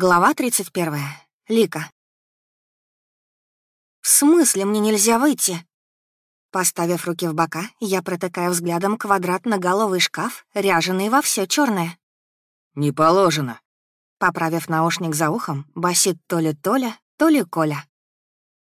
Глава 31. Лика. «В смысле мне нельзя выйти?» Поставив руки в бока, я протыкаю взглядом квадратноголовый шкаф, ряженый во все черное. «Не положено». Поправив наушник за ухом, басит то ли Толя, то ли Коля.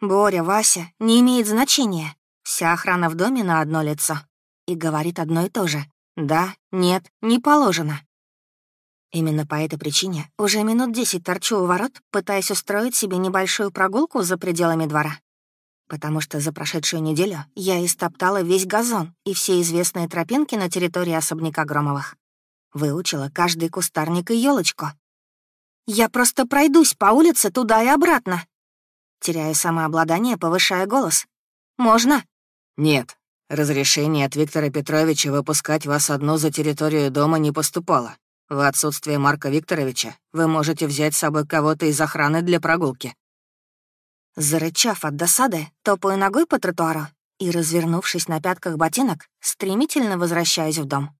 «Боря, Вася, не имеет значения. Вся охрана в доме на одно лицо. И говорит одно и то же. Да, нет, не положено. Именно по этой причине уже минут десять торчу у ворот, пытаясь устроить себе небольшую прогулку за пределами двора. Потому что за прошедшую неделю я истоптала весь газон и все известные тропинки на территории особняка Громовых. Выучила каждый кустарник и елочку. «Я просто пройдусь по улице туда и обратно!» Теряю самообладание, повышая голос. «Можно?» «Нет. Разрешение от Виктора Петровича выпускать вас одну за территорию дома не поступало. В отсутствие Марка Викторовича вы можете взять с собой кого-то из охраны для прогулки». Зарычав от досады, топаю ногой по тротуару и, развернувшись на пятках ботинок, стремительно возвращаюсь в дом.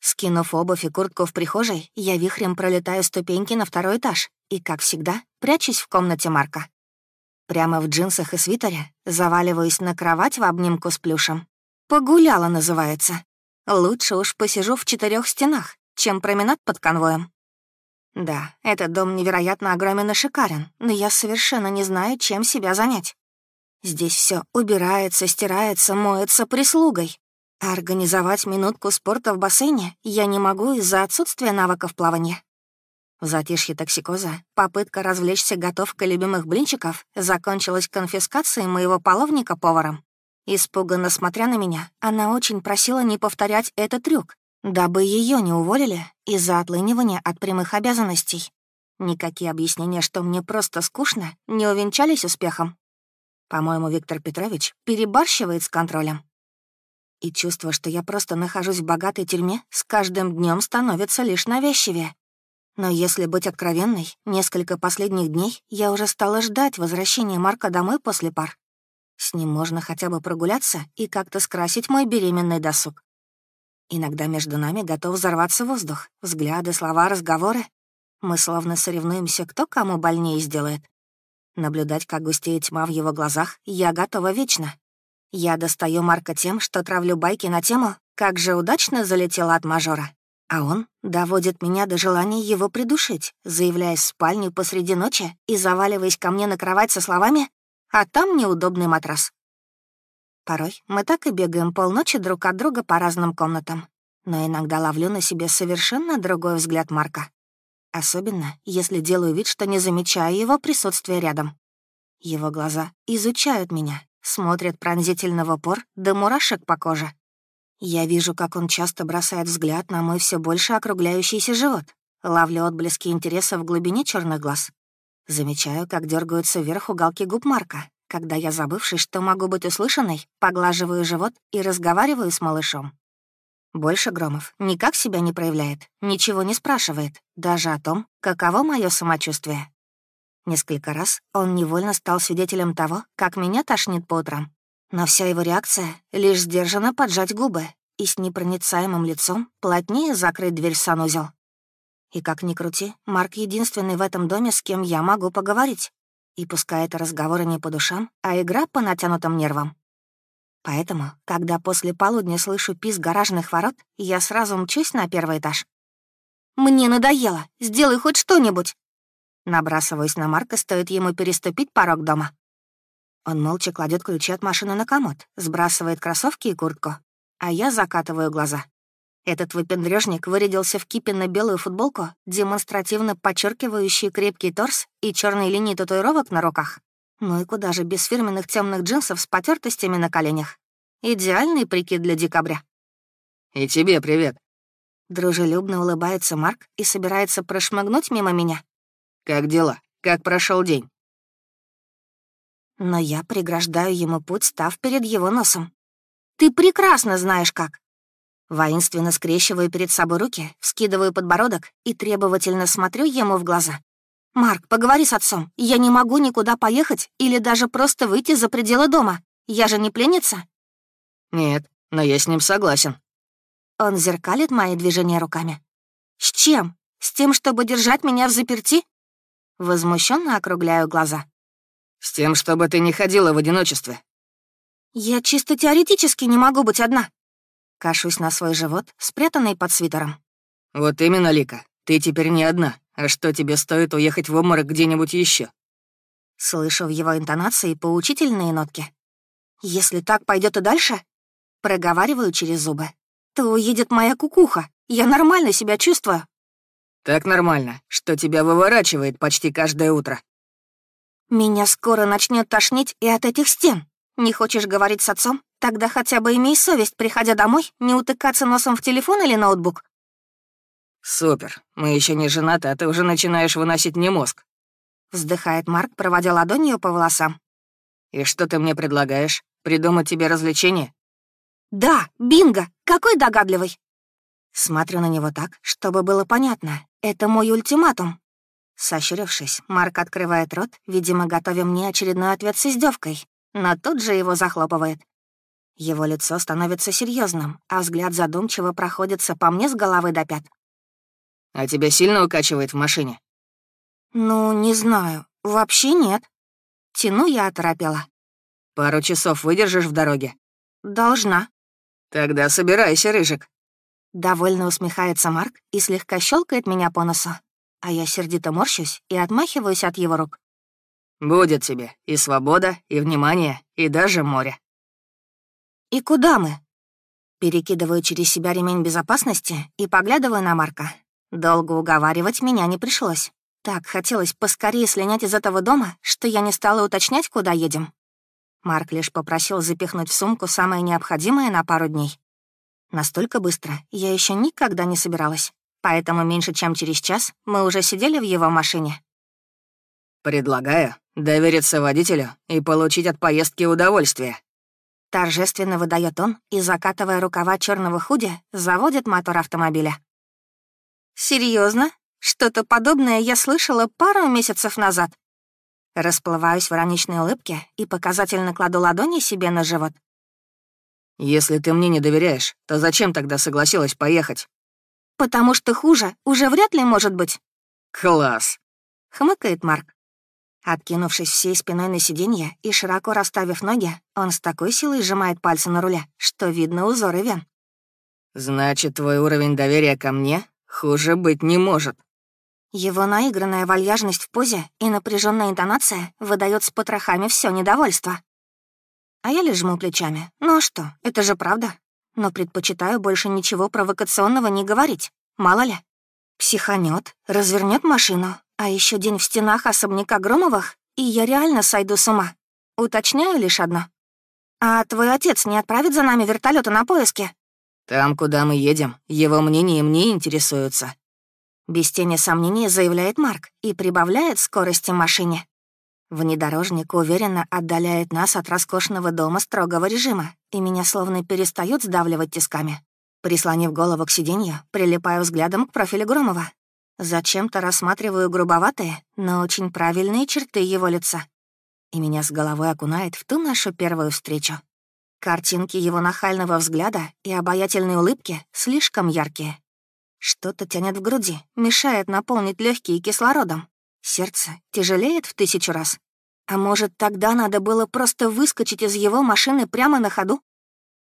Скинув обувь и куртку в прихожей, я вихрем пролетаю ступеньки на второй этаж и, как всегда, прячусь в комнате Марка. Прямо в джинсах и свитере заваливаюсь на кровать в обнимку с плюшем. «Погуляла» называется. Лучше уж посижу в четырех стенах, чем променад под конвоем. Да, этот дом невероятно огромен и шикарен, но я совершенно не знаю, чем себя занять. Здесь все убирается, стирается, моется прислугой. А организовать минутку спорта в бассейне я не могу из-за отсутствия навыков плавания. В затишье токсикоза попытка развлечься готовкой любимых блинчиков закончилась конфискацией моего половника поваром. Испуганно смотря на меня, она очень просила не повторять этот трюк, дабы ее не уволили из-за отлынивания от прямых обязанностей. Никакие объяснения, что мне просто скучно, не увенчались успехом. По-моему, Виктор Петрович перебарщивает с контролем. И чувство, что я просто нахожусь в богатой тюрьме, с каждым днем становится лишь навязчивее. Но если быть откровенной, несколько последних дней я уже стала ждать возвращения Марка домой после пар. С ним можно хотя бы прогуляться и как-то скрасить мой беременный досуг. Иногда между нами готов взорваться воздух, взгляды, слова, разговоры. Мы словно соревнуемся, кто кому больнее сделает. Наблюдать, как густеет тьма в его глазах, я готова вечно. Я достаю Марка тем, что травлю байки на тему «Как же удачно залетела от мажора». А он доводит меня до желания его придушить, заявляясь в спальню посреди ночи и заваливаясь ко мне на кровать со словами «А там неудобный матрас». Порой мы так и бегаем полночи друг от друга по разным комнатам, но иногда ловлю на себе совершенно другой взгляд Марка. Особенно, если делаю вид, что не замечаю его присутствия рядом. Его глаза изучают меня, смотрят пронзительно в упор до мурашек по коже. Я вижу, как он часто бросает взгляд на мой все больше округляющийся живот, ловлю отблески интереса в глубине черных глаз. Замечаю, как дергаются вверх уголки губ Марка, когда я, забывшись, что могу быть услышанной, поглаживаю живот и разговариваю с малышом. Больше Громов никак себя не проявляет, ничего не спрашивает, даже о том, каково мое самочувствие. Несколько раз он невольно стал свидетелем того, как меня тошнит по утрам. Но вся его реакция — лишь сдержанно поджать губы и с непроницаемым лицом плотнее закрыть дверь в санузел. И как ни крути, Марк единственный в этом доме, с кем я могу поговорить. И пускай это разговоры не по душам, а игра по натянутым нервам. Поэтому, когда после полудня слышу писк гаражных ворот, я сразу мчусь на первый этаж. «Мне надоело! Сделай хоть что-нибудь!» Набрасываюсь на Марка, стоит ему переступить порог дома. Он молча кладет ключи от машины на комод, сбрасывает кроссовки и куртку, а я закатываю глаза. Этот выпендрежник вырядился в кипенно-белую футболку, демонстративно подчеркивающую крепкий торс и черные линии татуировок на руках. Ну и куда же без фирменных темных джинсов с потертостями на коленях? Идеальный прикид для декабря. «И тебе привет». Дружелюбно улыбается Марк и собирается прошмыгнуть мимо меня. «Как дела? Как прошел день?» Но я преграждаю ему путь, став перед его носом. «Ты прекрасно знаешь как!» Воинственно скрещиваю перед собой руки, вскидываю подбородок и требовательно смотрю ему в глаза. «Марк, поговори с отцом. Я не могу никуда поехать или даже просто выйти за пределы дома. Я же не пленница?» «Нет, но я с ним согласен». Он зеркалит мои движения руками. «С чем? С тем, чтобы держать меня в заперти?» Возмущенно округляю глаза. «С тем, чтобы ты не ходила в одиночестве». «Я чисто теоретически не могу быть одна». Кашусь на свой живот, спрятанный под свитером. «Вот именно, Лика. Ты теперь не одна. А что тебе стоит уехать в обморок где-нибудь еще? Слышу в его интонации поучительные нотки. «Если так пойдет и дальше...» Проговариваю через зубы. «То уедет моя кукуха. Я нормально себя чувствую». «Так нормально, что тебя выворачивает почти каждое утро». «Меня скоро начнет тошнить и от этих стен. Не хочешь говорить с отцом? Тогда хотя бы имей совесть, приходя домой, не утыкаться носом в телефон или ноутбук». «Супер. Мы еще не женаты, а ты уже начинаешь выносить мне мозг. Вздыхает Марк, проводя ладонью по волосам. «И что ты мне предлагаешь? Придумать тебе развлечение?» «Да, бинго! Какой догадливый!» Смотрю на него так, чтобы было понятно. Это мой ультиматум. Сощурившись, Марк открывает рот, видимо, готовя мне очередной ответ с издевкой, но тут же его захлопывает. Его лицо становится серьезным, а взгляд задумчиво проходится по мне с головы до пят. «А тебя сильно укачивает в машине?» «Ну, не знаю. Вообще нет». Тяну я оторопела. «Пару часов выдержишь в дороге?» «Должна». «Тогда собирайся, Рыжик». Довольно усмехается Марк и слегка щелкает меня по носу. А я сердито морщусь и отмахиваюсь от его рук. «Будет тебе и свобода, и внимание, и даже море». «И куда мы?» Перекидываю через себя ремень безопасности и поглядываю на Марка. Долго уговаривать меня не пришлось. Так хотелось поскорее слинять из этого дома, что я не стала уточнять, куда едем. Марк лишь попросил запихнуть в сумку самое необходимое на пару дней. Настолько быстро я еще никогда не собиралась, поэтому меньше чем через час мы уже сидели в его машине. «Предлагаю довериться водителю и получить от поездки удовольствие». Торжественно выдает он и, закатывая рукава черного худи, заводит мотор автомобиля. Серьезно? Что-то подобное я слышала пару месяцев назад. Расплываюсь в ироничной улыбке и показательно кладу ладони себе на живот. «Если ты мне не доверяешь, то зачем тогда согласилась поехать?» «Потому что хуже уже вряд ли может быть». «Класс!» — хмыкает Марк. Откинувшись всей спиной на сиденье и широко расставив ноги, он с такой силой сжимает пальцы на руле, что видно узоры вен. «Значит, твой уровень доверия ко мне хуже быть не может». Его наигранная вальяжность в позе и напряженная интонация выдает с потрохами все недовольство. А я лишь жму плечами. Ну а что, это же правда. Но предпочитаю больше ничего провокационного не говорить. Мало ли. Психанет, развернет машину, а еще день в стенах особняка Громовых, и я реально сойду с ума. Уточняю лишь одно. «А твой отец не отправит за нами вертолеты на поиски?» «Там, куда мы едем, его мнением не интересуются. Без тени сомнений заявляет Марк и прибавляет скорости машине. Внедорожник уверенно отдаляет нас от роскошного дома строгого режима, и меня словно перестает сдавливать тисками. Прислонив голову к сиденью, прилипаю взглядом к профилю Громова. Зачем-то рассматриваю грубоватые, но очень правильные черты его лица. И меня с головой окунает в ту нашу первую встречу. Картинки его нахального взгляда и обаятельной улыбки слишком яркие. Что-то тянет в груди, мешает наполнить легкие кислородом. Сердце тяжелеет в тысячу раз. А может, тогда надо было просто выскочить из его машины прямо на ходу?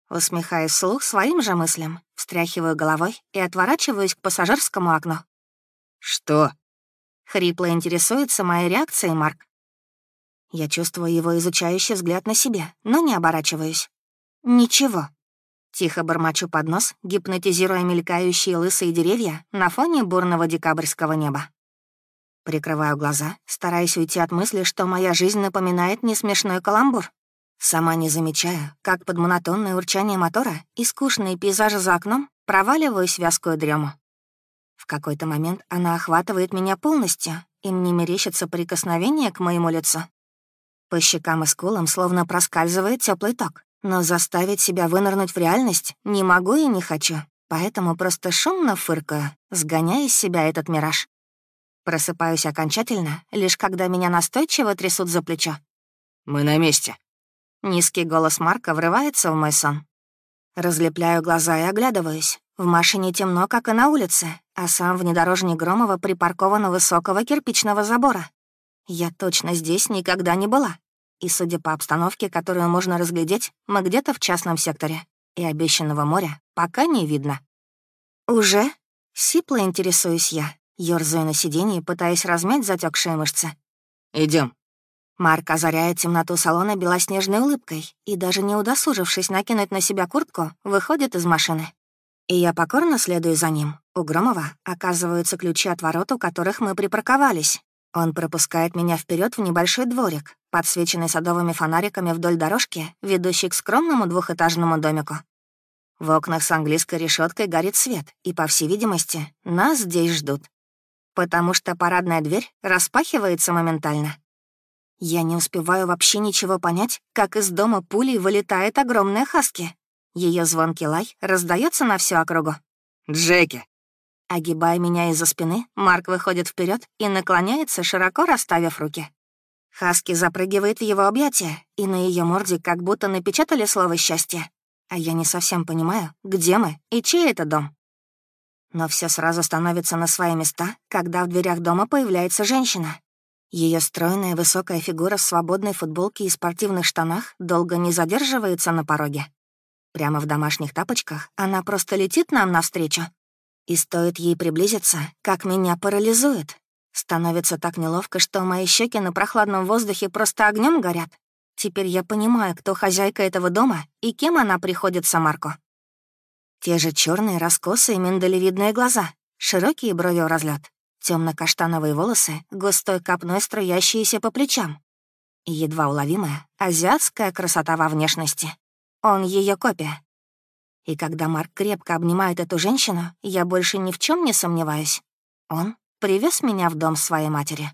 Усмехаясь вслух своим же мыслям, встряхиваю головой и отворачиваюсь к пассажирскому окну. «Что?» — хрипло интересуется моей реакцией Марк. Я чувствую его изучающий взгляд на себе, но не оборачиваюсь. «Ничего», Тихо бормочу под нос, гипнотизируя мелькающие лысые деревья на фоне бурного декабрьского неба. Прикрываю глаза, стараясь уйти от мысли, что моя жизнь напоминает несмешной каламбур. Сама не замечаю, как под монотонное урчание мотора и скучные пейзажи за окном проваливаюсь в вязкую дрему. В какой-то момент она охватывает меня полностью, и мне мерещится прикосновение к моему лицу. По щекам и скулам словно проскальзывает теплый ток. Но заставить себя вынырнуть в реальность не могу и не хочу, поэтому просто шумно фыркаю, сгоняя из себя этот мираж. Просыпаюсь окончательно, лишь когда меня настойчиво трясут за плечо. «Мы на месте». Низкий голос Марка врывается в мой сон. Разлепляю глаза и оглядываюсь. В машине темно, как и на улице, а сам внедорожник Громова припаркован у высокого кирпичного забора, Я точно здесь никогда не была. И, судя по обстановке, которую можно разглядеть, мы где-то в частном секторе. И обещанного моря пока не видно. «Уже?» — сипло интересуюсь я, ёрзаю на сиденье, пытаясь размять затекшие мышцы. Идем. Марк озаряет темноту салона белоснежной улыбкой и, даже не удосужившись накинуть на себя куртку, выходит из машины. И я покорно следую за ним. У Громова оказываются ключи от ворот, у которых мы припарковались. Он пропускает меня вперед в небольшой дворик, подсвеченный садовыми фонариками вдоль дорожки, ведущий к скромному двухэтажному домику. В окнах с английской решеткой горит свет, и, по всей видимости, нас здесь ждут. Потому что парадная дверь распахивается моментально. Я не успеваю вообще ничего понять, как из дома пулей вылетает огромная хаски. Ее звонкий лай раздается на всю округу. «Джеки!» Огибая меня из-за спины, Марк выходит вперед и наклоняется, широко расставив руки. Хаски запрыгивает в его объятия, и на ее морде как будто напечатали слово «счастье». А я не совсем понимаю, где мы и чей это дом. Но все сразу становится на свои места, когда в дверях дома появляется женщина. Ее стройная высокая фигура в свободной футболке и спортивных штанах долго не задерживается на пороге. Прямо в домашних тапочках она просто летит нам навстречу, и стоит ей приблизиться, как меня парализует. Становится так неловко, что мои щеки на прохладном воздухе просто огнем горят. Теперь я понимаю, кто хозяйка этого дома и кем она приходится Марку. Те же черные раскосые миндалевидные глаза, широкие брови в разлет, темно-каштановые волосы, густой копной струящиеся по плечам. И едва уловимая азиатская красота во внешности. Он ее копия. И когда Марк крепко обнимает эту женщину, я больше ни в чем не сомневаюсь. Он привез меня в дом своей матери.